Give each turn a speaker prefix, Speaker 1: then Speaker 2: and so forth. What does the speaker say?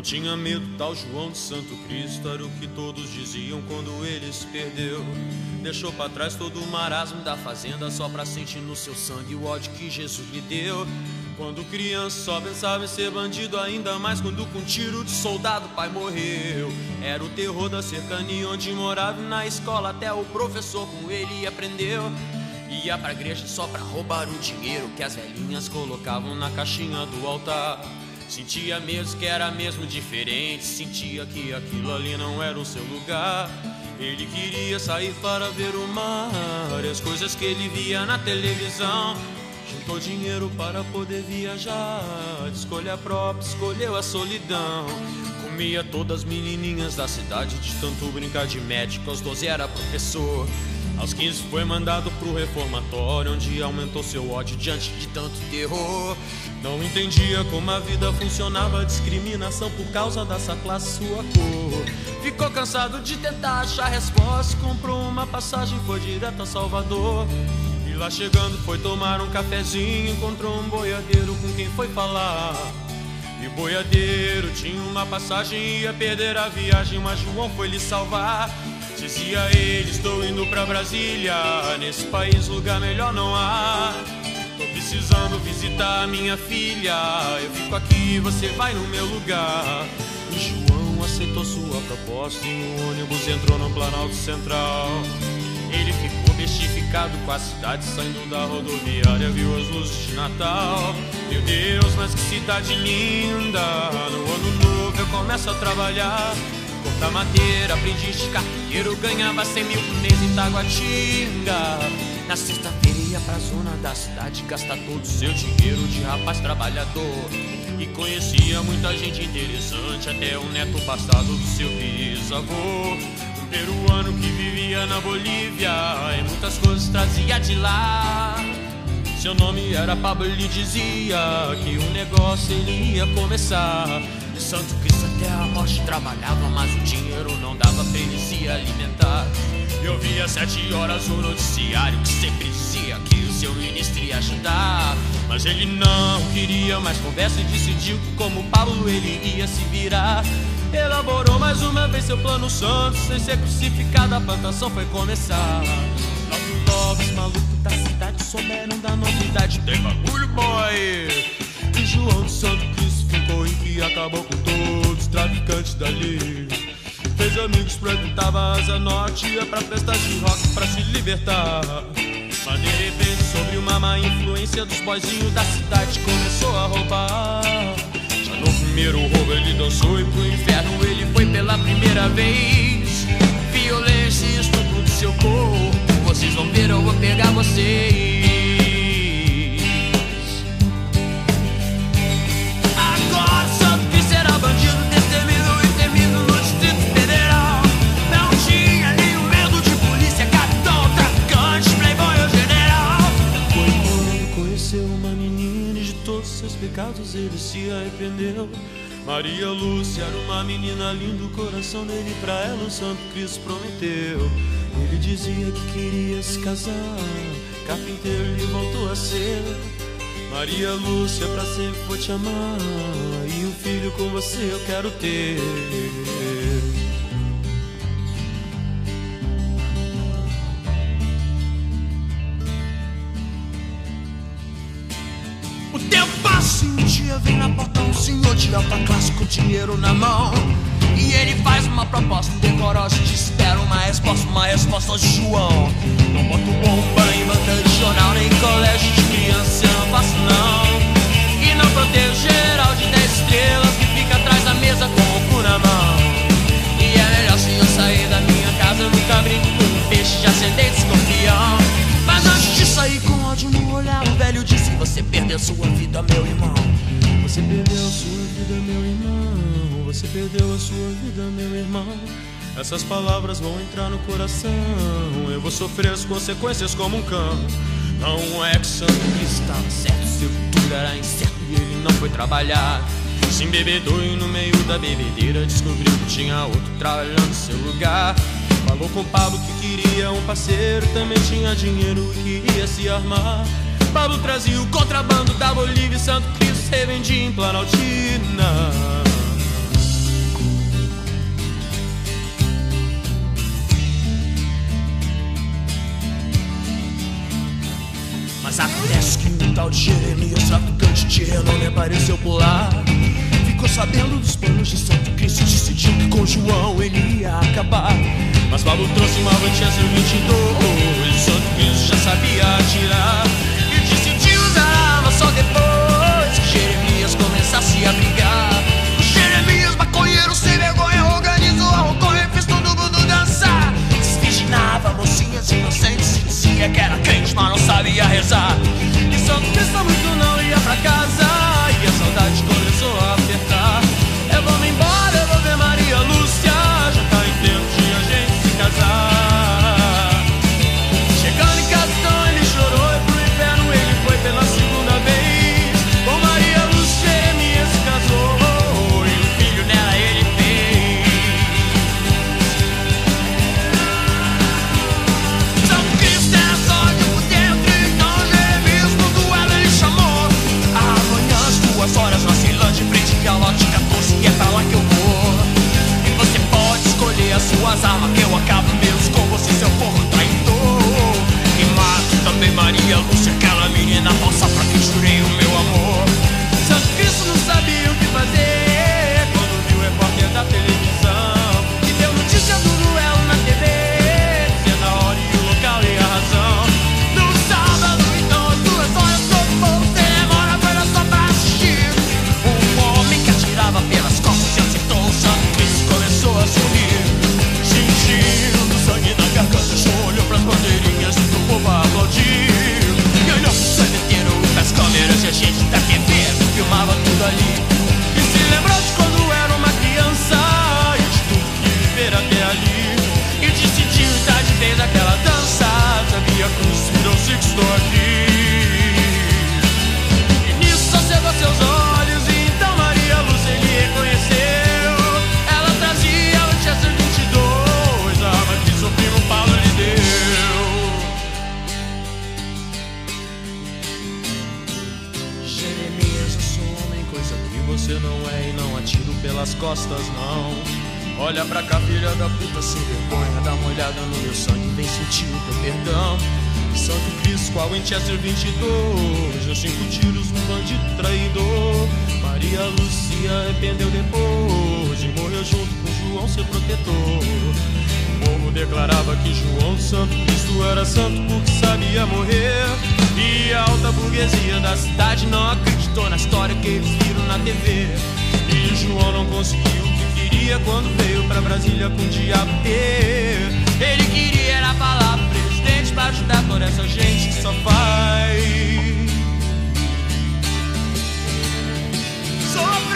Speaker 1: Não tinha medo, tal João de Santo Cristo era o que todos diziam quando ele se perdeu. Deixou para trás todo o marasmo da fazenda só pra sentir no seu sangue o ódio que Jesus lhe deu. Quando criança só pensava em ser bandido, ainda mais quando com tiro de soldado pai morreu. Era o terror da cercania onde morava na escola até o professor com ele aprendeu. Ia pra igreja só pra roubar o dinheiro que as velhinhas colocavam na caixinha do altar. Sentia mesmo que era mesmo diferente, sentia que aquilo ali não era o seu lugar. Ele queria sair para ver o mar as coisas que ele via na televisão. Juntou dinheiro para poder viajar, de escolha própria, escolheu a solidão. Comia todas as menininhas da cidade, de tanto brincar de médico, aos 12 era professor. Aos 15 foi mandado pro reformatório, onde aumentou seu ódio diante de tanto terror. Não entendia como a vida funcionava, discriminação por causa dessa classe, sua cor. Ficou cansado de tentar achar resposta, comprou uma passagem, foi direto a Salvador. E lá chegando foi tomar um cafezinho, encontrou um boiadeiro com quem foi falar. E boiadeiro tinha uma passagem, ia perder a viagem, mas João foi lhe salvar. Dizia ele, estou indo pra Brasília, nesse país lugar melhor não há. Tô precisando visitar minha filha, eu fico aqui, você vai no meu lugar. E João aceitou sua proposta e o ônibus entrou no Planalto Central. Ele ficou bestificado com a cidade saindo da rodoviária, viu as luzes de Natal. Meu Deus, mas que cidade linda! No ano novo eu começo a trabalhar. Cortar madeira, aprendiz de carteiro, ganhava 100 mil por mês em Taguatinga. Na sexta-feira ia pra zona da cidade gastar todo o seu dinheiro de rapaz trabalhador. E conhecia muita gente interessante, até o neto passado do seu bisavô. Um peruano que vivia na Bolívia e muitas coisas trazia de lá. Seu nome era Pablo, ele dizia que o negócio ele ia começar. Santo Cristo até a morte trabalhava, mas o dinheiro não dava pra ele se alimentar. Eu via sete horas o noticiário que sempre dizia que o seu ministro ia ajudar. Mas ele não queria mais conversa e decidiu que como Pablo ele ia se virar. Elaborou mais uma vez seu plano santo, sem ser crucificado, a plantação foi começar. Logo, logo, os malucos da cidade souberam da novidade. Tem bagulho, boy! E João de Santo Cristo ficou em acabou com todos os traficantes dali. Fez amigos, frequentava asa norte, ia pra festas de rock pra se libertar. Mas de repente, sobre uma má influência dos boizinhos da cidade, começou a roubar. Já no primeiro roubo ele dançou e pro inferno ele foi pela primeira vez. Violência e estupro do seu corpo, vocês vão ver, eu vou pegar vocês. Conheceu uma menina e de todos seus pecados ele se arrependeu. Maria Lúcia era uma menina linda, o coração dele pra ela o Santo Cristo prometeu. Ele dizia que queria se casar, carpinteiro ele voltou a ser. Maria Lúcia, pra sempre vou te amar, e um filho com você eu quero ter. O tempo passa e um dia vem na porta um senhor de alta classe com dinheiro na mão. E ele faz uma proposta decorosa te espera uma resposta, uma resposta João. Não boto bomba em banca de jornal, nem colégio de criança, eu não faço não. E não protejo geral de 10 estrelas que fica atrás da mesa com Você perdeu a sua vida, meu irmão. Você perdeu a sua vida, meu irmão. Essas palavras vão entrar no coração. Eu vou sofrer as consequências como um cão. Não é que Cristo estava certo, seu futuro era incerto e ele não foi trabalhar. Se embebedou e no meio da bebedeira descobriu que tinha outro trabalhando no seu lugar. Falou com Pablo que queria um parceiro, também tinha dinheiro e queria se armar para o contrabando da Bolívia e Santo Cristo se vendia em Planaltina. Mas acontece que um tal de Jeremias, traficante de renome, apareceu por lá. Ficou sabendo dos planos de Santo Cristo, e decidiu que com João ele ia acabar. Mas Pablo trouxe uma Manchester 22, Santo Cristo já sabia atirar. dia conspirou-se que estou aqui. E nisso acerva seus olhos. E então Maria Luz ele reconheceu. Ela trazia ela tinha 22, a arma que seu um palo lhe deu. Jeremias, eu sou homem, coisa que você não é. E não atiro pelas costas, não. Olha pra cá, filha da puta, sem vergonha. Olhada no meu sangue vem sentir o teu perdão. Santo Cristo, qual em Chester é 22, eu cinco tiros no bandido de traidor. Maria Lucia arrependeu depois e morreu junto com João, seu protetor. O povo declarava que João Santo Cristo era santo porque sabia morrer. E a alta burguesia da cidade não acreditou na história que eles viram na TV. E João não conseguiu quando veio pra Brasília com o diabo ter. Ele queria era falar pro presidente pra ajudar toda essa gente que só faz. Só faz.